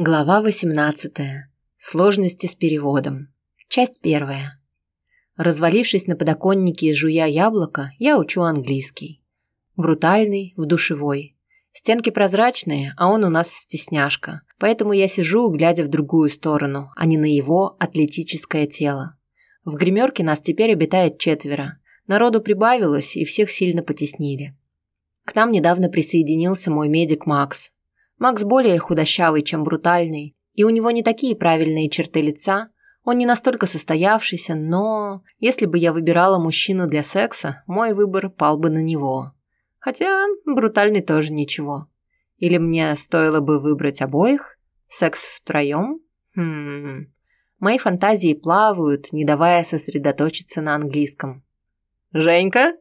Глава 18. Сложности с переводом. Часть первая. Развалившись на подоконнике и жуя яблоко, я учу английский. Брутальный, в душевой. Стенки прозрачные, а он у нас стесняшка. Поэтому я сижу, глядя в другую сторону, а не на его атлетическое тело. В гримерке нас теперь обитает четверо. Народу прибавилось, и всех сильно потеснили. К нам недавно присоединился мой медик Макс, Макс более худощавый, чем брутальный, и у него не такие правильные черты лица. Он не настолько состоявшийся, но если бы я выбирала мужчину для секса, мой выбор пал бы на него. Хотя брутальный тоже ничего. Или мне стоило бы выбрать обоих? Секс втроем? Хм... Мои фантазии плавают, не давая сосредоточиться на английском. «Женька?»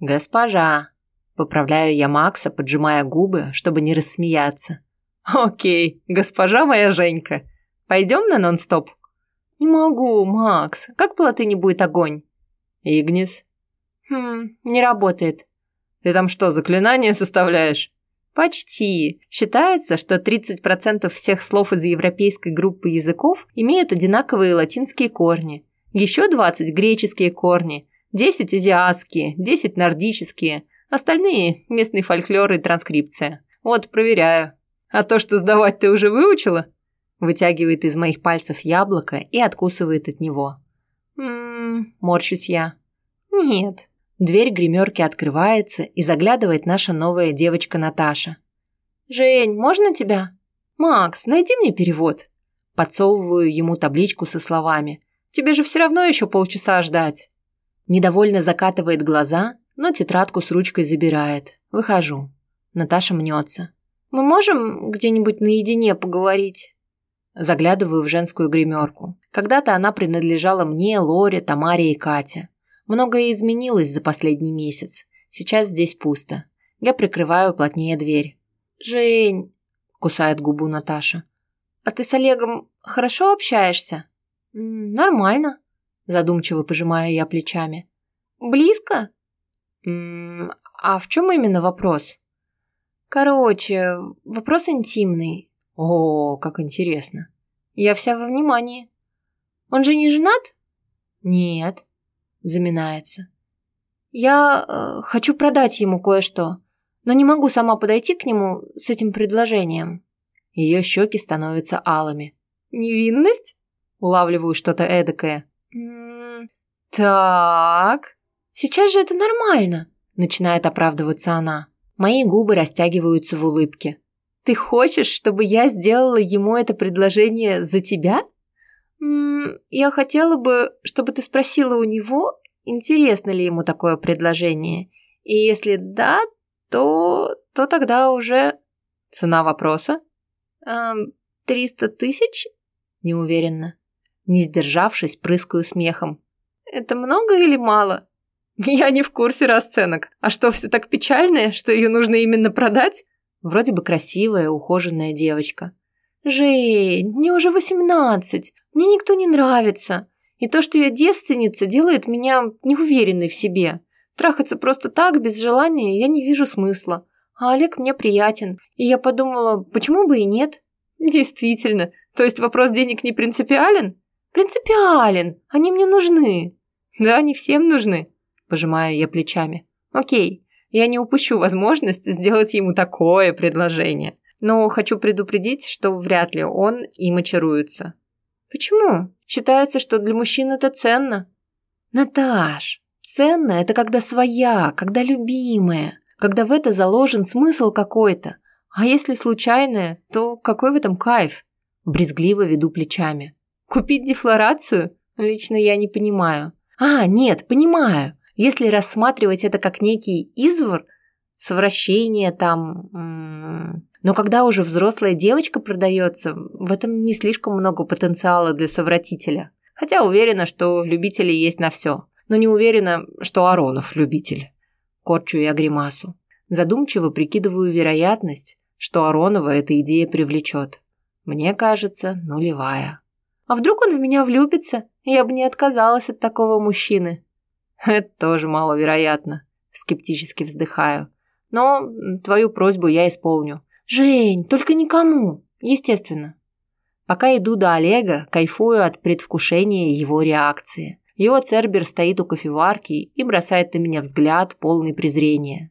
«Госпожа», Поправляю я Макса, поджимая губы, чтобы не рассмеяться. «Окей, госпожа моя Женька. Пойдем на нон-стоп?» «Не могу, Макс. Как по латыни будет огонь?» «Игнис». «Хм, не работает». «Ты там что, заклинание составляешь?» Почти. Считается, что 30% всех слов из европейской группы языков имеют одинаковые латинские корни. Еще 20 греческие корни, 10 азиатские, 10 нордические, Остальные – местный фольклор и транскрипция. Вот, проверяю. А то, что сдавать ты уже выучила? Вытягивает из моих пальцев яблоко и откусывает от него. Ммм, морщусь я. Нет. Дверь гримерки открывается и заглядывает наша новая девочка Наташа. «Жень, можно тебя?» «Макс, найди мне перевод». Подсовываю ему табличку со словами. «Тебе же все равно еще полчаса ждать». Недовольно закатывает глаза но тетрадку с ручкой забирает. Выхожу. Наташа мнется. «Мы можем где-нибудь наедине поговорить?» Заглядываю в женскую гримерку. Когда-то она принадлежала мне, Лоре, Тамаре и Кате. Многое изменилось за последний месяц. Сейчас здесь пусто. Я прикрываю плотнее дверь. «Жень!» – кусает губу Наташа. «А ты с Олегом хорошо общаешься?» «Нормально», – задумчиво пожимаю я плечами. «Близко?» А в чем именно вопрос? Короче, вопрос интимный. О, как интересно. Я вся во внимании. Он же не женат? Нет. Заминается. Я э, хочу продать ему кое-что, но не могу сама подойти к нему с этим предложением. Ее щеки становятся алыми. Невинность? Улавливаю что-то эдакое. Так. «Сейчас же это нормально», – начинает оправдываться она. Мои губы растягиваются в улыбке. «Ты хочешь, чтобы я сделала ему это предложение за тебя?» М -м, «Я хотела бы, чтобы ты спросила у него, интересно ли ему такое предложение. И если да, то, то тогда уже...» «Цена вопроса?» «Триста тысяч?» Неуверенно. Не сдержавшись, прыскаю смехом. «Это много или мало?» Я не в курсе расценок. А что, все так печальное, что ее нужно именно продать? Вроде бы красивая, ухоженная девочка. Жень, мне уже восемнадцать. Мне никто не нравится. И то, что я девственница, делает меня неуверенной в себе. Трахаться просто так, без желания, я не вижу смысла. А Олег мне приятен. И я подумала, почему бы и нет? Действительно. То есть вопрос денег не принципиален? Принципиален. Они мне нужны. Да, они всем нужны. Пожимаю я плечами. Окей, я не упущу возможность сделать ему такое предложение. Но хочу предупредить, что вряд ли он им очаруется. Почему? Считается, что для мужчин это ценно. Наташ, ценно – это когда своя, когда любимая, когда в это заложен смысл какой-то. А если случайное, то какой в этом кайф? Брезгливо веду плечами. Купить дефлорацию? Лично я не понимаю. А, нет, понимаю. Если рассматривать это как некий извор, совращение там... Но когда уже взрослая девочка продается, в этом не слишком много потенциала для совратителя. Хотя уверена, что любители есть на все. Но не уверена, что Аронов любитель. Корчу я гримасу. Задумчиво прикидываю вероятность, что Аронова эта идея привлечет. Мне кажется, нулевая. А вдруг он в меня влюбится? Я бы не отказалась от такого мужчины. Это тоже маловероятно. Скептически вздыхаю. Но твою просьбу я исполню. Жень, только никому. Естественно. Пока иду до Олега, кайфую от предвкушения его реакции. Его цербер стоит у кофеварки и бросает на меня взгляд, полный презрения.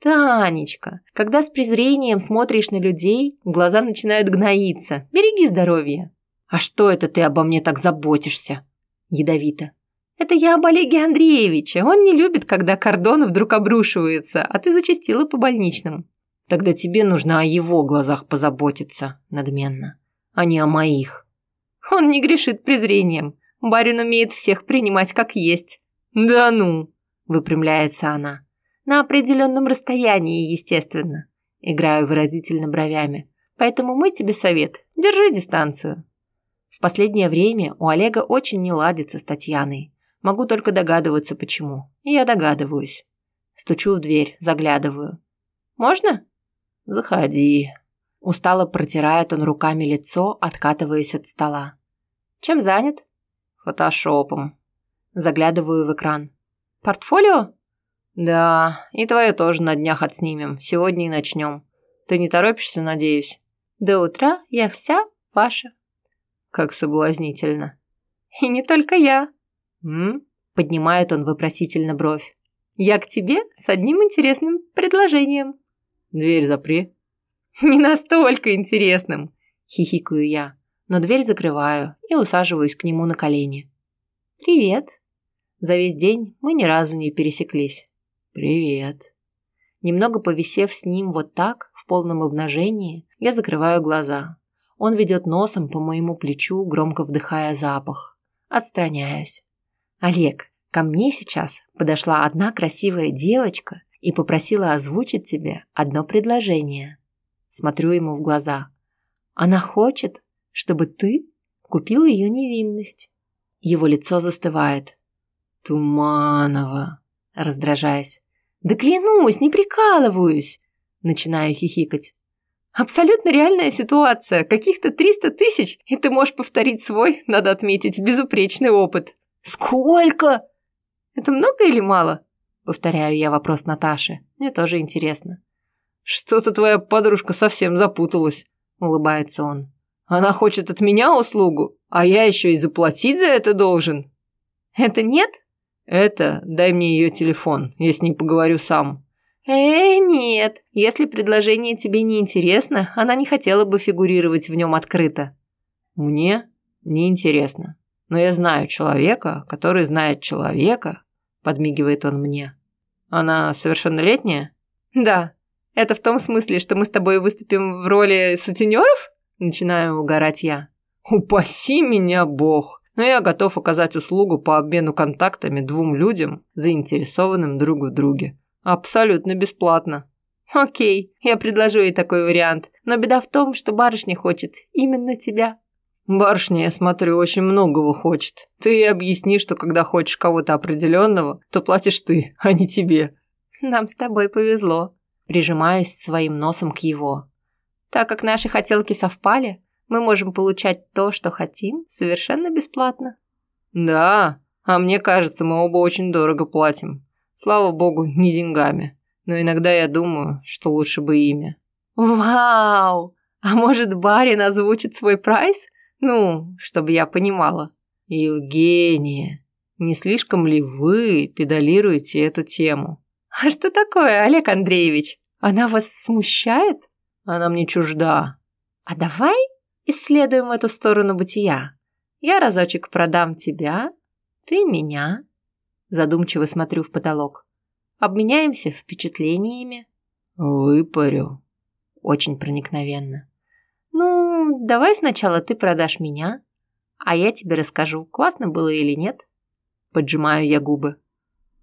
«Танечка, когда с презрением смотришь на людей, глаза начинают гноиться. Береги здоровье». «А что это ты обо мне так заботишься?» Ядовито. «Это я об Олеге Андреевиче. Он не любит, когда кордон вдруг обрушивается, а ты зачастила по больничным». «Тогда тебе нужно о его глазах позаботиться», надменно а не о моих. Он не грешит презрением. Барин умеет всех принимать как есть. Да ну, выпрямляется она. На определенном расстоянии, естественно. Играю выразительно бровями. Поэтому мой тебе совет – держи дистанцию. В последнее время у Олега очень не ладится с Татьяной. Могу только догадываться, почему. И я догадываюсь. Стучу в дверь, заглядываю. «Можно?» «Заходи», Устало протирает он руками лицо, откатываясь от стола. «Чем занят?» «Фотошопом». Заглядываю в экран. «Портфолио?» «Да, и твое тоже на днях отснимем. Сегодня и начнем. Ты не торопишься, надеюсь?» «До утра я вся ваша». «Как соблазнительно». «И не только я». «М?» Поднимает он вопросительно бровь. «Я к тебе с одним интересным предложением». «Дверь запри». «Не настолько интересным», – хихикаю я, но дверь закрываю и усаживаюсь к нему на колени. «Привет». За весь день мы ни разу не пересеклись. «Привет». Немного повисев с ним вот так, в полном обнажении, я закрываю глаза. Он ведет носом по моему плечу, громко вдыхая запах. Отстраняюсь. «Олег, ко мне сейчас подошла одна красивая девочка и попросила озвучить тебе одно предложение». Смотрю ему в глаза. Она хочет, чтобы ты купил ее невинность. Его лицо застывает. Туманова, раздражаясь. Да клянусь, не прикалываюсь. Начинаю хихикать. Абсолютно реальная ситуация. Каких-то 300 тысяч, и ты можешь повторить свой, надо отметить, безупречный опыт. Сколько? Это много или мало? Повторяю я вопрос Наташи. Мне тоже интересно. «Что-то твоя подружка совсем запуталась», – улыбается он. «Она хочет от меня услугу, а я еще и заплатить за это должен». «Это нет?» «Это дай мне ее телефон, я с ней поговорю сам». «Э, нет, если предложение тебе не интересно, она не хотела бы фигурировать в нем открыто». «Мне не интересно, но я знаю человека, который знает человека», – подмигивает он мне. «Она совершеннолетняя?» «Да», это в том смысле, что мы с тобой выступим в роли сутенеров? Начинаю угорать я. Упаси меня бог! Но я готов оказать услугу по обмену контактами двум людям, заинтересованным друг в друге. Абсолютно бесплатно. Окей, я предложу ей такой вариант. Но беда в том, что барышня хочет именно тебя. Барышня, я смотрю, очень многого хочет. Ты объясни, что когда хочешь кого-то определенного, то платишь ты, а не тебе. Нам с тобой повезло прижимаюсь своим носом к его. Так как наши хотелки совпали, мы можем получать то, что хотим, совершенно бесплатно. Да, а мне кажется, мы оба очень дорого платим. Слава богу, не деньгами. Но иногда я думаю, что лучше бы имя. Вау! А может, барин озвучит свой прайс? Ну, чтобы я понимала. Евгения, не слишком ли вы педалируете эту тему? «А что такое, Олег Андреевич? Она вас смущает?» «Она мне чужда». «А давай исследуем эту сторону бытия. Я разочек продам тебя, ты меня». Задумчиво смотрю в потолок. Обменяемся впечатлениями. «Выпарю». Очень проникновенно. «Ну, давай сначала ты продашь меня, а я тебе расскажу, классно было или нет». Поджимаю я губы.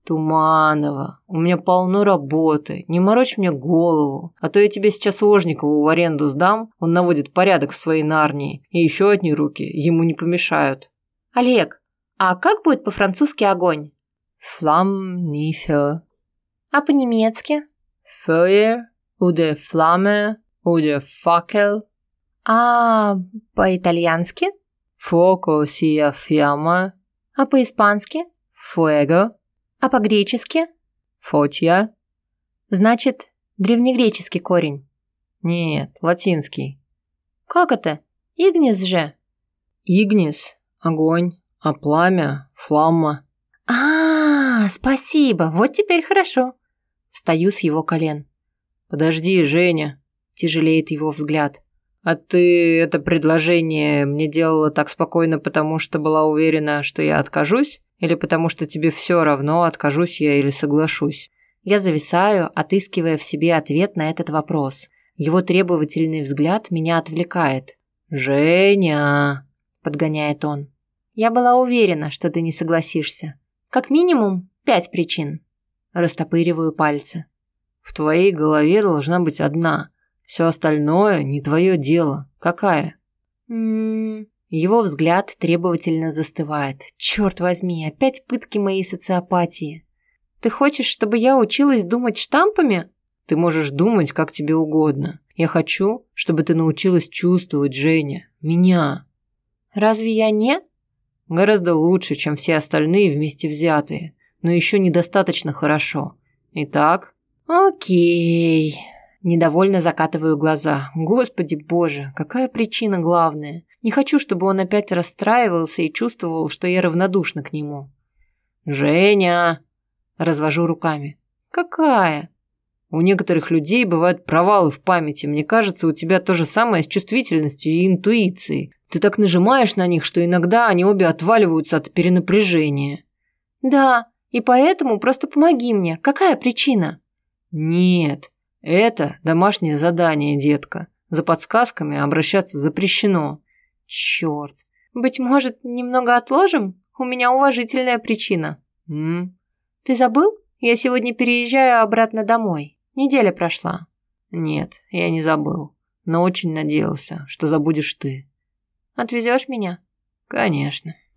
«Туманова, у меня полно работы, не морочь мне голову, а то я тебе сейчас Ложникову в аренду сдам, он наводит порядок в своей нарнии, и еще одни руки ему не помешают». «Олег, а как будет по-французски огонь?» «Флам не фе». «А по-немецки?» «Feuer oder Flamme oder Fackel». «А по-итальянски?» «Fuoco sia fiamma». «А по-испански?» «Fuego». А по-гречески? Фотья. Значит, древнегреческий корень. Нет, латинский. Как это? Игнис же. Игнис, огонь, а пламя, фламма. А, -а, а, спасибо, вот теперь хорошо. Встаю с его колен. Подожди, Женя. Тяжелеет его взгляд. А ты это предложение мне делала так спокойно, потому что была уверена, что я откажусь? Или потому что тебе все равно, откажусь я или соглашусь? Я зависаю, отыскивая в себе ответ на этот вопрос. Его требовательный взгляд меня отвлекает. «Женя!» – подгоняет он. «Я была уверена, что ты не согласишься. Как минимум пять причин». Растопыриваю пальцы. «В твоей голове должна быть одна. Все остальное не твое дело. Какая?» «М-м-м...» Его взгляд требовательно застывает. Черт возьми, опять пытки моей социопатии. Ты хочешь, чтобы я училась думать штампами? Ты можешь думать, как тебе угодно. Я хочу, чтобы ты научилась чувствовать, Женя. Меня. Разве я не? Гораздо лучше, чем все остальные вместе взятые. Но еще недостаточно хорошо. Итак? Окей. Недовольно закатываю глаза. Господи боже, какая причина главная? Не хочу, чтобы он опять расстраивался и чувствовал, что я равнодушна к нему. «Женя!» Развожу руками. Какая? У некоторых людей бывают провалы в памяти. Мне кажется, у тебя то же самое с чувствительностью и интуицией. Ты так нажимаешь на них, что иногда они обе отваливаются от перенапряжения. Да, и поэтому просто помоги мне. Какая причина? Нет, это домашнее задание, детка. За подсказками обращаться запрещено. Черт. Быть может, немного отложим? У меня уважительная причина. М? Ты забыл? Я сегодня переезжаю обратно домой. Неделя прошла. Нет, я не забыл. Но очень надеялся, что забудешь ты. Отвезешь меня? Конечно.